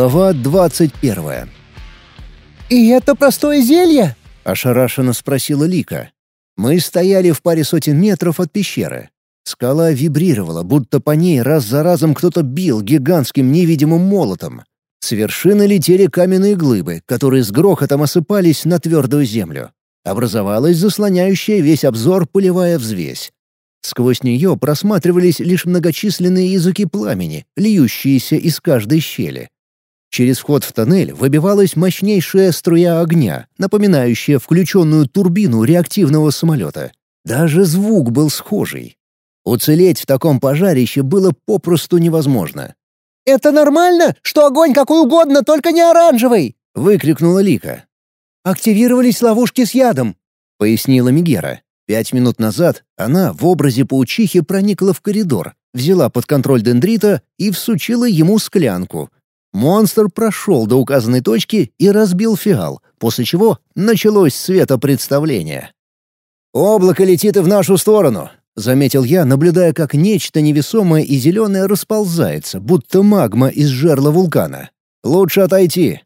Глава двадцать первая. «И это простое зелье?» — ошарашенно спросила Лика. Мы стояли в паре сотен метров от пещеры. Скала вибрировала, будто по ней раз за разом кто-то бил гигантским невидимым молотом. С вершины летели каменные глыбы, которые с грохотом осыпались на твердую землю. Образовалась заслоняющая весь обзор пылевая взвесь. Сквозь нее просматривались лишь многочисленные языки пламени, льющиеся из каждой щели. Через вход в тоннель выбивалась мощнейшая струя огня, напоминающая включенную турбину реактивного самолета. Даже звук был схожий. Уцелеть в таком пожарище было попросту невозможно. «Это нормально, что огонь какой угодно, только не оранжевый!» — выкрикнула Лика. «Активировались ловушки с ядом», — пояснила Мигера. Пять минут назад она в образе паучихи проникла в коридор, взяла под контроль дендрита и всучила ему склянку. Монстр прошел до указанной точки и разбил фиал, после чего началось светопредставление. «Облако летит и в нашу сторону», — заметил я, наблюдая, как нечто невесомое и зеленое расползается, будто магма из жерла вулкана. «Лучше отойти».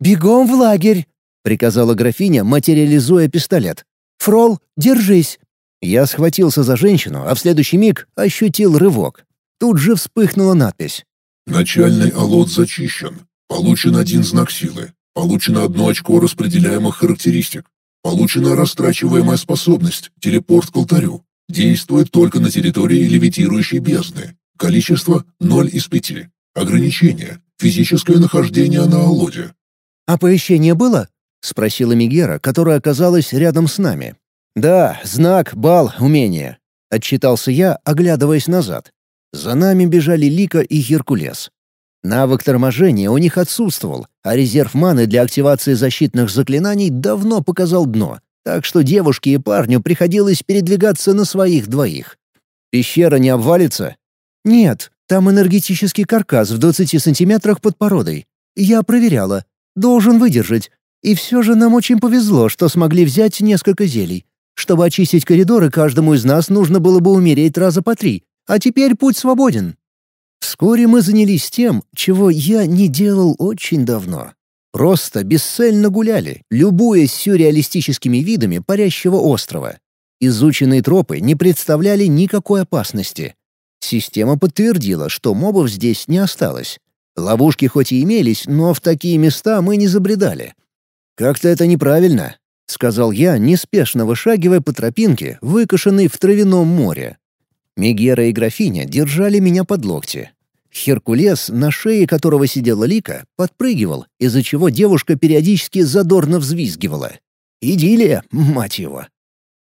«Бегом в лагерь!» — приказала графиня, материализуя пистолет. «Фрол, держись!» Я схватился за женщину, а в следующий миг ощутил рывок. Тут же вспыхнула надпись. «Начальный алот зачищен. Получен один знак силы. Получено одно очко распределяемых характеристик. Получена растрачиваемая способность «Телепорт к алтарю». Действует только на территории левитирующей бездны. Количество — 0 из 5. Ограничение — физическое нахождение на алоде. «Оповещение было?» — спросила Мигера, которая оказалась рядом с нами. «Да, знак, бал, умение», — отчитался я, оглядываясь назад. За нами бежали Лика и Геркулес. Навык торможения у них отсутствовал, а резерв маны для активации защитных заклинаний давно показал дно, так что девушке и парню приходилось передвигаться на своих двоих. «Пещера не обвалится?» «Нет, там энергетический каркас в 20 сантиметрах под породой. Я проверяла. Должен выдержать. И все же нам очень повезло, что смогли взять несколько зелий. Чтобы очистить коридоры, каждому из нас нужно было бы умереть раза по три. А теперь путь свободен. Вскоре мы занялись тем, чего я не делал очень давно. Просто бесцельно гуляли, любуясь сюрреалистическими видами парящего острова. Изученные тропы не представляли никакой опасности. Система подтвердила, что мобов здесь не осталось. Ловушки хоть и имелись, но в такие места мы не забредали. «Как-то это неправильно», — сказал я, неспешно вышагивая по тропинке, выкошенной в травяном море. Мегера и графиня держали меня под локти. Херкулес, на шее которого сидела Лика, подпрыгивал, из-за чего девушка периодически задорно взвизгивала. Идиллия, мать его.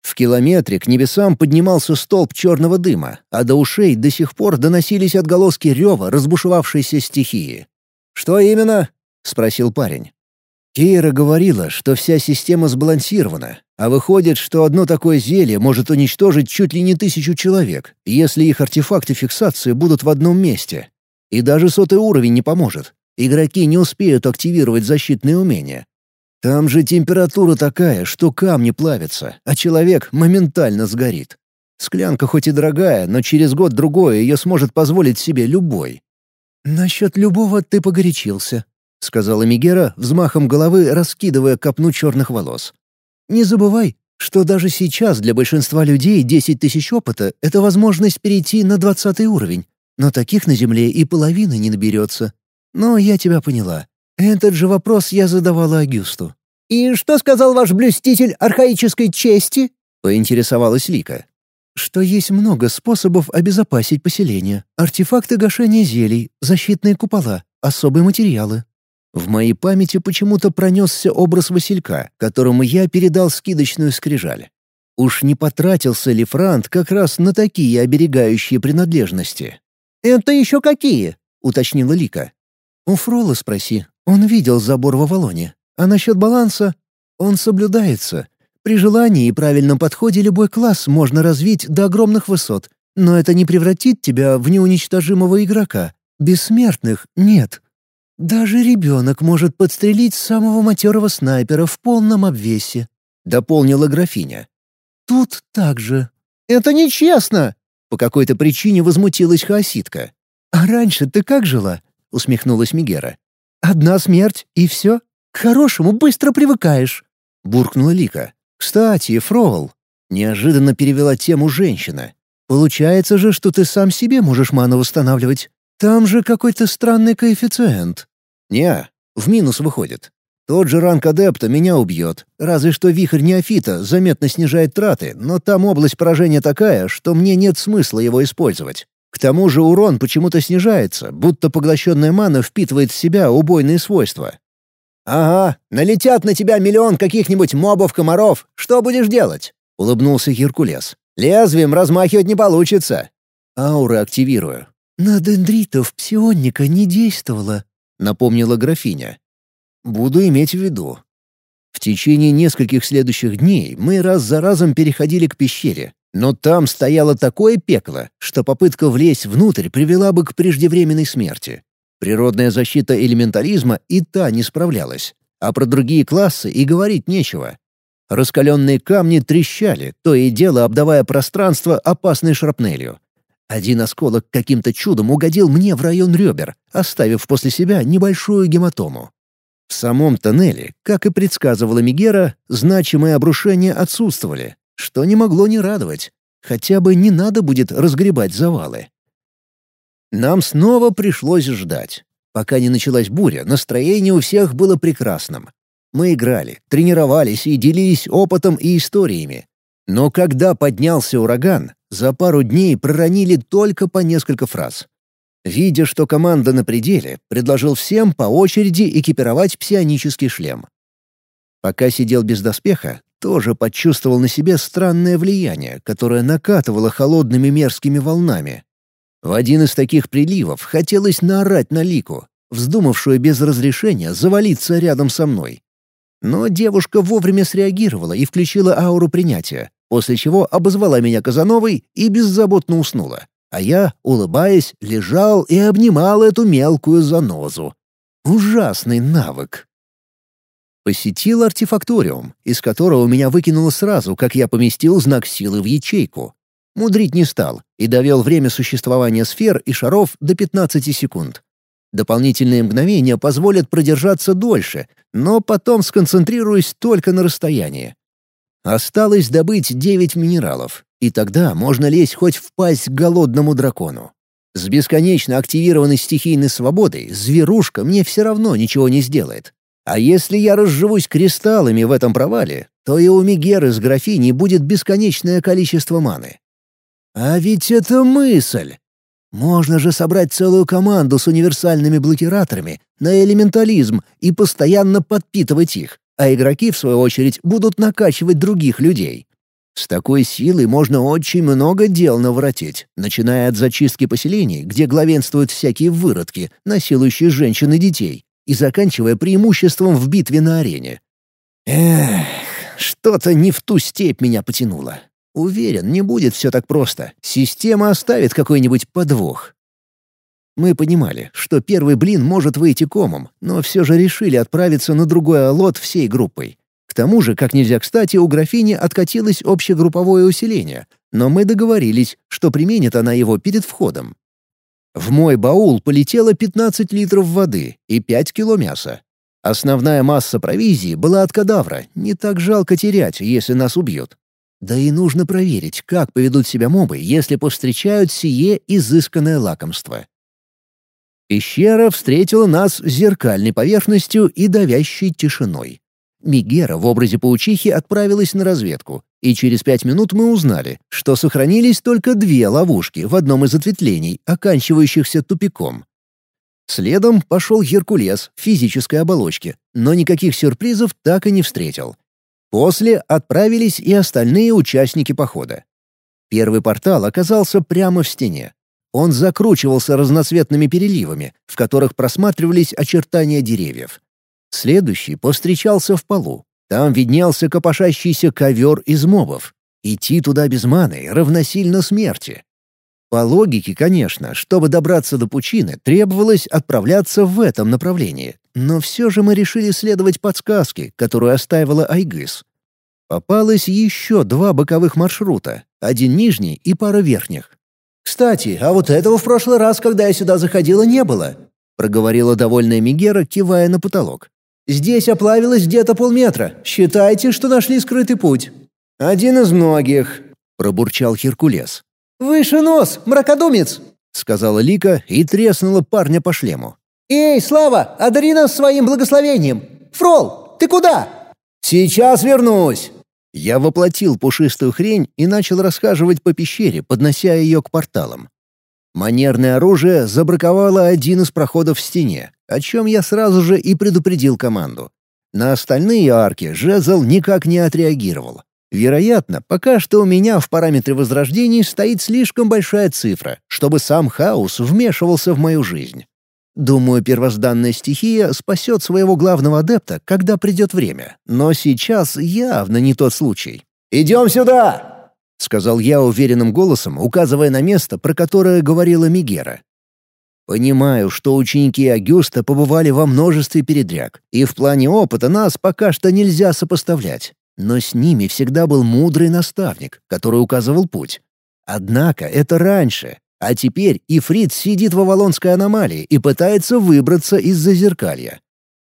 В километре к небесам поднимался столб черного дыма, а до ушей до сих пор доносились отголоски рева разбушевавшейся стихии. «Что именно?» — спросил парень. Кейра говорила, что вся система сбалансирована, а выходит, что одно такое зелье может уничтожить чуть ли не тысячу человек, если их артефакты фиксации будут в одном месте. И даже сотый уровень не поможет. Игроки не успеют активировать защитные умения. Там же температура такая, что камни плавятся, а человек моментально сгорит. Склянка хоть и дорогая, но через год-другой ее сможет позволить себе любой. «Насчет любого ты погорячился», — сказала Мигера, взмахом головы раскидывая копну черных волос. «Не забывай, что даже сейчас для большинства людей 10 тысяч опыта — это возможность перейти на двадцатый уровень, но таких на Земле и половины не наберется. Но я тебя поняла. Этот же вопрос я задавала Агюсту». «И что сказал ваш блюститель архаической чести?» — поинтересовалась Лика. «Что есть много способов обезопасить поселение. Артефакты гашения зелий, защитные купола, особые материалы, в моей памяти почему-то пронесся образ Василька, которому я передал скидочную скрижаль. Уж не потратился ли Франт как раз на такие оберегающие принадлежности? «Это еще какие?» — уточнила Лика. «У Фрола спроси. Он видел забор в Авалоне. А насчет баланса? Он соблюдается. При желании и правильном подходе любой класс можно развить до огромных высот, но это не превратит тебя в неуничтожимого игрока. Бессмертных нет. «Даже ребенок может подстрелить самого матерого снайпера в полном обвесе», — дополнила графиня. «Тут так же». «Это нечестно!» — по какой-то причине возмутилась хаоситка. «А раньше ты как жила?» — усмехнулась Мигера. Одна смерть, и все. К хорошему быстро привыкаешь», — буркнула Лика. «Кстати, Фрол», — неожиданно перевела тему женщина. «Получается же, что ты сам себе можешь ману восстанавливать. Там же какой-то странный коэффициент». «Не, в минус выходит. Тот же ранг адепта меня убьет, разве что вихрь неофита заметно снижает траты, но там область поражения такая, что мне нет смысла его использовать. К тому же урон почему-то снижается, будто поглощенная мана впитывает в себя убойные свойства. «Ага, налетят на тебя миллион каких-нибудь мобов-комаров. Что будешь делать?» — улыбнулся Геркулес. «Лезвием размахивать не получится». Ауры активирую. «На дендритов псионника не действовало», — напомнила графиня. «Буду иметь в виду». В течение нескольких следующих дней мы раз за разом переходили к пещере, но там стояло такое пекло, что попытка влезть внутрь привела бы к преждевременной смерти. Природная защита элементализма и та не справлялась, а про другие классы и говорить нечего. Раскаленные камни трещали, то и дело обдавая пространство опасной шрапнелью. Один осколок каким-то чудом угодил мне в район ребер, оставив после себя небольшую гематому. В самом тоннеле, как и предсказывала Мигера, значимые обрушения отсутствовали, что не могло не радовать. Хотя бы не надо будет разгребать завалы. Нам снова пришлось ждать. Пока не началась буря, настроение у всех было прекрасным. Мы играли, тренировались и делились опытом и историями. Но когда поднялся ураган, за пару дней проронили только по несколько фраз. Видя, что команда на пределе, предложил всем по очереди экипировать псионический шлем. Пока сидел без доспеха, тоже почувствовал на себе странное влияние, которое накатывало холодными мерзкими волнами. В один из таких приливов хотелось наорать на Лику, вздумавшую без разрешения завалиться рядом со мной. Но девушка вовремя среагировала и включила ауру принятия, после чего обозвала меня Казановой и беззаботно уснула. А я, улыбаясь, лежал и обнимал эту мелкую занозу. Ужасный навык. Посетил артефакториум, из которого меня выкинуло сразу, как я поместил знак силы в ячейку. Мудрить не стал и довел время существования сфер и шаров до 15 секунд. Дополнительные мгновения позволят продержаться дольше, но потом сконцентрируюсь только на расстоянии. Осталось добыть 9 минералов, и тогда можно лезть хоть в пасть к голодному дракону. С бесконечно активированной стихийной свободой зверушка мне все равно ничего не сделает. А если я разживусь кристаллами в этом провале, то и у Мегеры с графиней будет бесконечное количество маны. А ведь это мысль! Можно же собрать целую команду с универсальными блокираторами на элементализм и постоянно подпитывать их, а игроки, в свою очередь, будут накачивать других людей. С такой силой можно очень много дел наворотить, начиная от зачистки поселений, где главенствуют всякие выродки, насилующие женщин и детей, и заканчивая преимуществом в битве на арене. Эх, что-то не в ту степь меня потянуло. Уверен, не будет все так просто. Система оставит какой-нибудь подвох. Мы понимали, что первый блин может выйти комом, но все же решили отправиться на другой алот всей группой. К тому же, как нельзя кстати, у графини откатилось общегрупповое усиление, но мы договорились, что применит она его перед входом. В мой баул полетело 15 литров воды и 5 кило мяса. Основная масса провизии была от кадавра, не так жалко терять, если нас убьют. Да и нужно проверить, как поведут себя мобы, если повстречают сие изысканное лакомство. Пещера встретила нас зеркальной поверхностью и давящей тишиной. Мигера в образе паучихи отправилась на разведку, и через пять минут мы узнали, что сохранились только две ловушки в одном из ответвлений, оканчивающихся тупиком. Следом пошел Геркулес в физической оболочке, но никаких сюрпризов так и не встретил. После отправились и остальные участники похода. Первый портал оказался прямо в стене. Он закручивался разноцветными переливами, в которых просматривались очертания деревьев. Следующий повстречался в полу. Там виднелся копошащийся ковер из мобов. Идти туда без маны равносильно смерти. По логике, конечно, чтобы добраться до пучины, требовалось отправляться в этом направлении. Но все же мы решили следовать подсказке, которую оставила Айгыс. Попалось еще два боковых маршрута, один нижний и пара верхних. «Кстати, а вот этого в прошлый раз, когда я сюда заходила, не было. проговорила довольная Мигера, кивая на потолок. «Здесь оплавилось где-то полметра. Считайте, что нашли скрытый путь». «Один из многих», — пробурчал Херкулес. «Выше нос, мракодумец!» — сказала Лика и треснула парня по шлему. «Эй, Слава, одари нас своим благословением! Фрол, ты куда?» «Сейчас вернусь!» Я воплотил пушистую хрень и начал расхаживать по пещере, поднося ее к порталам. Манерное оружие забраковало один из проходов в стене, о чем я сразу же и предупредил команду. На остальные арки жезл никак не отреагировал. Вероятно, пока что у меня в параметре возрождений стоит слишком большая цифра, чтобы сам хаос вмешивался в мою жизнь. Думаю, первозданная стихия спасет своего главного адепта, когда придет время. Но сейчас явно не тот случай. «Идем сюда!» — сказал я уверенным голосом, указывая на место, про которое говорила Мигера. Понимаю, что ученики Агюста побывали во множестве передряг, и в плане опыта нас пока что нельзя сопоставлять. Но с ними всегда был мудрый наставник, который указывал путь. Однако это раньше, а теперь Ифрит сидит в Авалонской аномалии и пытается выбраться из зазеркалья.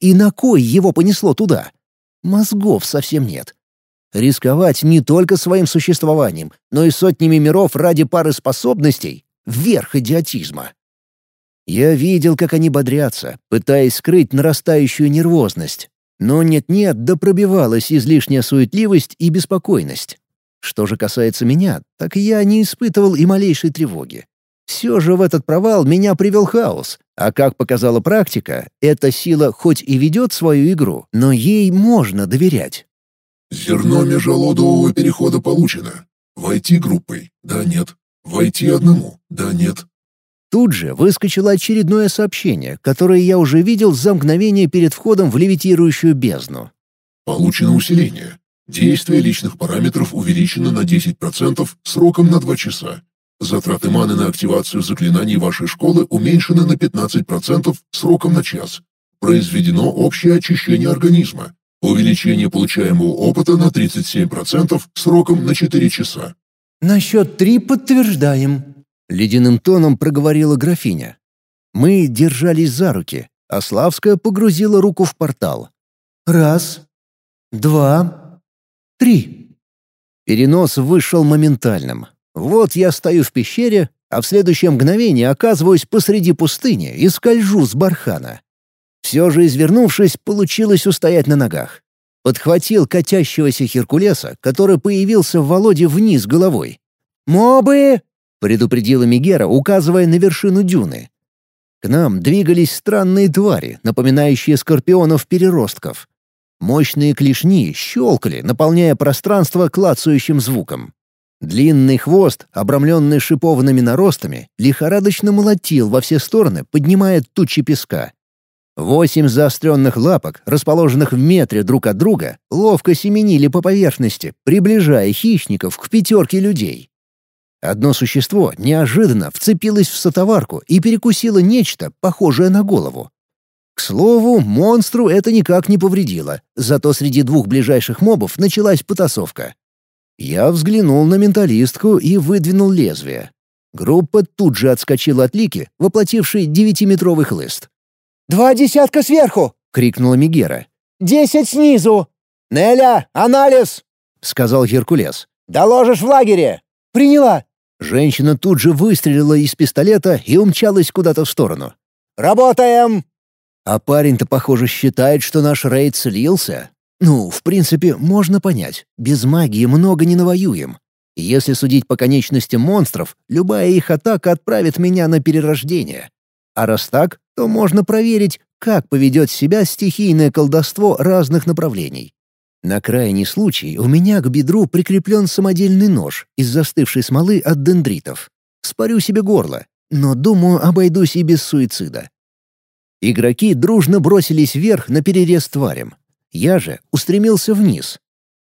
И на кой его понесло туда? Мозгов совсем нет. Рисковать не только своим существованием, но и сотнями миров ради пары способностей — верх идиотизма. Я видел, как они бодрятся, пытаясь скрыть нарастающую нервозность. Но нет-нет, да пробивалась излишняя суетливость и беспокойность. Что же касается меня, так я не испытывал и малейшей тревоги. Все же в этот провал меня привел хаос, а как показала практика, эта сила хоть и ведет свою игру, но ей можно доверять. Зерно межелодового перехода получено. Войти группой? Да, нет. Войти одному? Да, нет. Тут же выскочило очередное сообщение, которое я уже видел за мгновение перед входом в левитирующую бездну. Получено усиление. Действие личных параметров увеличено на 10% сроком на 2 часа. Затраты маны на активацию заклинаний вашей школы уменьшены на 15% сроком на час. Произведено общее очищение организма. Увеличение получаемого опыта на 37% сроком на 4 часа. «На счет три подтверждаем», — ледяным тоном проговорила графиня. Мы держались за руки, а Славская погрузила руку в портал. «Раз, два, три». Перенос вышел моментальным. Вот я стою в пещере, а в следующее мгновение оказываюсь посреди пустыни и скольжу с бархана. Все же, извернувшись, получилось устоять на ногах. Подхватил катящегося Херкулеса, который появился в Володе вниз головой. «Мобы!» — предупредила Мигера, указывая на вершину дюны. К нам двигались странные твари, напоминающие скорпионов-переростков. Мощные клешни щелкали, наполняя пространство клацающим звуком. Длинный хвост, обрамленный шипованными наростами, лихорадочно молотил во все стороны, поднимая тучи песка. Восемь заостренных лапок, расположенных в метре друг от друга, ловко семенили по поверхности, приближая хищников к пятерке людей. Одно существо неожиданно вцепилось в сотоварку и перекусило нечто, похожее на голову. К слову, монстру это никак не повредило, зато среди двух ближайших мобов началась потасовка. Я взглянул на менталистку и выдвинул лезвие. Группа тут же отскочила от Лики, воплотившей девятиметровый хлыст. «Два десятка сверху!» — крикнула Мигера. «Десять снизу!» «Неля, анализ!» — сказал Геркулес. «Доложишь в лагере!» «Приняла!» Женщина тут же выстрелила из пистолета и умчалась куда-то в сторону. «Работаем!» А парень-то, похоже, считает, что наш рейд слился. Ну, в принципе, можно понять. Без магии много не навоюем. Если судить по конечностям монстров, любая их атака отправит меня на перерождение. А раз так, то можно проверить, как поведет себя стихийное колдовство разных направлений. На крайний случай у меня к бедру прикреплен самодельный нож из застывшей смолы от дендритов. Спарю себе горло, но, думаю, обойдусь и без суицида. Игроки дружно бросились вверх на перерез тварям. Я же устремился вниз.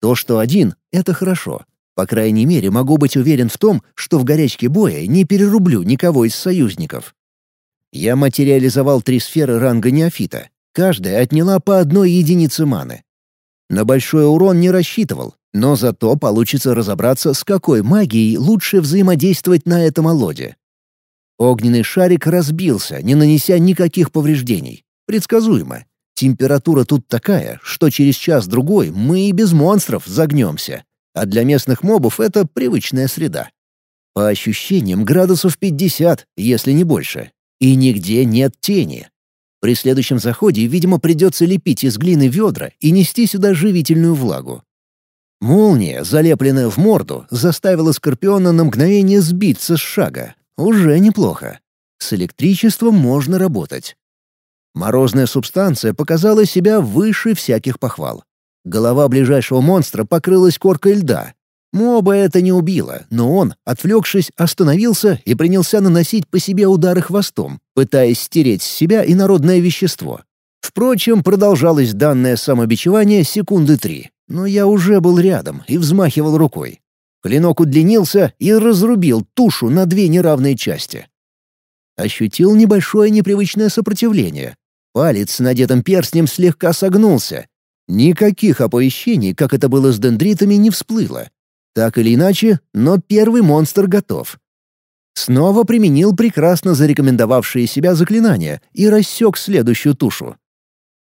То, что один — это хорошо. По крайней мере, могу быть уверен в том, что в горячке боя не перерублю никого из союзников. Я материализовал три сферы ранга неофита. Каждая отняла по одной единице маны. На большой урон не рассчитывал, но зато получится разобраться, с какой магией лучше взаимодействовать на этом олоде. Огненный шарик разбился, не нанеся никаких повреждений. Предсказуемо. Температура тут такая, что через час-другой мы и без монстров загнемся. А для местных мобов это привычная среда. По ощущениям, градусов 50, если не больше. И нигде нет тени. При следующем заходе, видимо, придется лепить из глины ведра и нести сюда живительную влагу. Молния, залепленная в морду, заставила Скорпиона на мгновение сбиться с шага. Уже неплохо. С электричеством можно работать. Морозная субстанция показала себя выше всяких похвал. Голова ближайшего монстра покрылась коркой льда, Моба это не убило, но он, отвлекшись, остановился и принялся наносить по себе удары хвостом, пытаясь стереть с себя инородное вещество. Впрочем, продолжалось данное самобичевание секунды три, но я уже был рядом и взмахивал рукой. Клинок удлинился и разрубил тушу на две неравные части. Ощутил небольшое непривычное сопротивление. Палец с надетым перстнем слегка согнулся. Никаких оповещений, как это было с дендритами, не всплыло. Так или иначе, но первый монстр готов. Снова применил прекрасно зарекомендовавшие себя заклинания и рассек следующую тушу.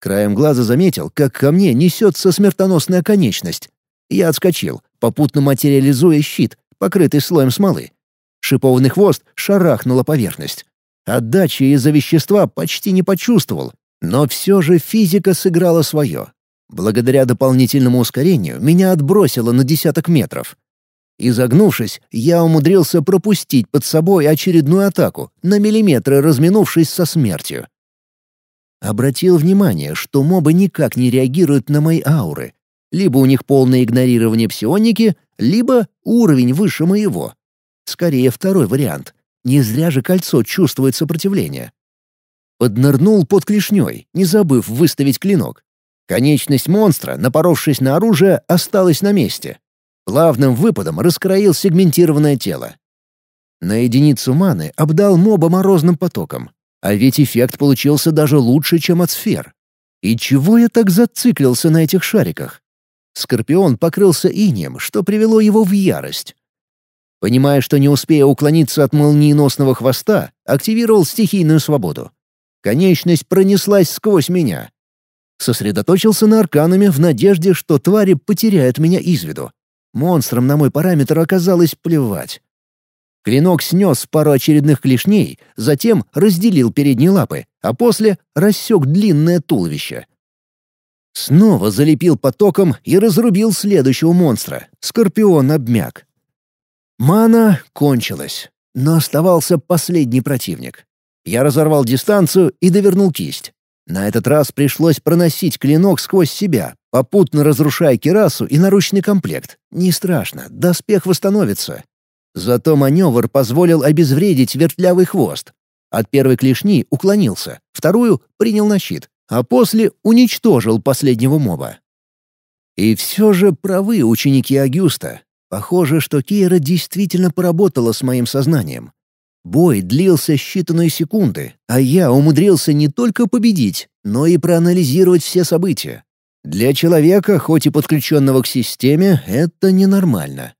Краем глаза заметил, как ко мне несется смертоносная конечность. Я отскочил, попутно материализуя щит, покрытый слоем смолы. Шипованный хвост шарахнула поверхность. Отдачи из-за вещества почти не почувствовал, но все же физика сыграла свое. Благодаря дополнительному ускорению меня отбросило на десяток метров. Изогнувшись, я умудрился пропустить под собой очередную атаку, на миллиметры разминувшись со смертью. Обратил внимание, что мобы никак не реагируют на мои ауры. Либо у них полное игнорирование псионики, либо уровень выше моего. Скорее, второй вариант. Не зря же кольцо чувствует сопротивление. Поднырнул под клешней, не забыв выставить клинок. Конечность монстра, напоровшись на оружие, осталась на месте. Плавным выпадом раскроил сегментированное тело. На единицу маны обдал моба морозным потоком. А ведь эффект получился даже лучше, чем от сфер. И чего я так зациклился на этих шариках? Скорпион покрылся инеем, что привело его в ярость. Понимая, что не успея уклониться от молниеносного хвоста, активировал стихийную свободу. Конечность пронеслась сквозь меня. Сосредоточился на арканами в надежде, что твари потеряют меня из виду. Монстрам на мой параметр оказалось плевать. Клинок снес пару очередных клешней, затем разделил передние лапы, а после рассек длинное туловище. Снова залепил потоком и разрубил следующего монстра. Скорпион обмяк. Мана кончилась, но оставался последний противник. Я разорвал дистанцию и довернул кисть. На этот раз пришлось проносить клинок сквозь себя, попутно разрушая кирасу и наручный комплект. Не страшно, доспех восстановится. Зато маневр позволил обезвредить вертлявый хвост. От первой клешни уклонился, вторую принял на щит, а после уничтожил последнего моба. И все же правы ученики Агюста. Похоже, что Кейра действительно поработала с моим сознанием. Бой длился считанные секунды, а я умудрился не только победить, но и проанализировать все события. Для человека, хоть и подключенного к системе, это ненормально.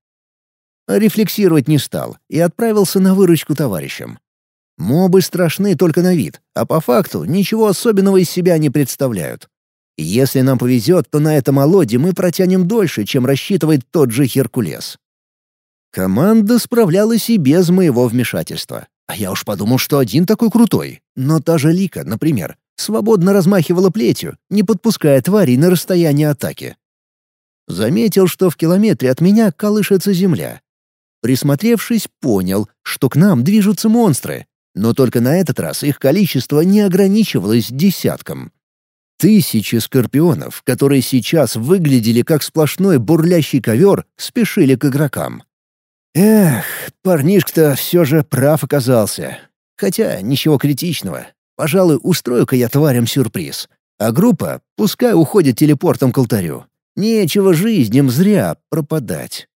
Рефлексировать не стал и отправился на выручку товарищам. Мобы страшны только на вид, а по факту ничего особенного из себя не представляют. Если нам повезет, то на этом Алоде мы протянем дольше, чем рассчитывает тот же Геркулес. Команда справлялась и без моего вмешательства. А я уж подумал, что один такой крутой. Но та же Лика, например, свободно размахивала плетью, не подпуская тварей на расстояние атаки. Заметил, что в километре от меня колышется земля. Присмотревшись, понял, что к нам движутся монстры, но только на этот раз их количество не ограничивалось десятком. Тысячи скорпионов, которые сейчас выглядели как сплошной бурлящий ковер, спешили к игрокам. Эх, парнишка-то все же прав оказался. Хотя ничего критичного. Пожалуй, устрою-ка я тварям сюрприз. А группа пускай уходит телепортом к алтарю. Нечего жизням зря пропадать.